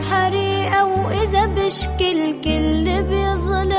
حريقة وإذا بشكل بشكي الكل بيظلم.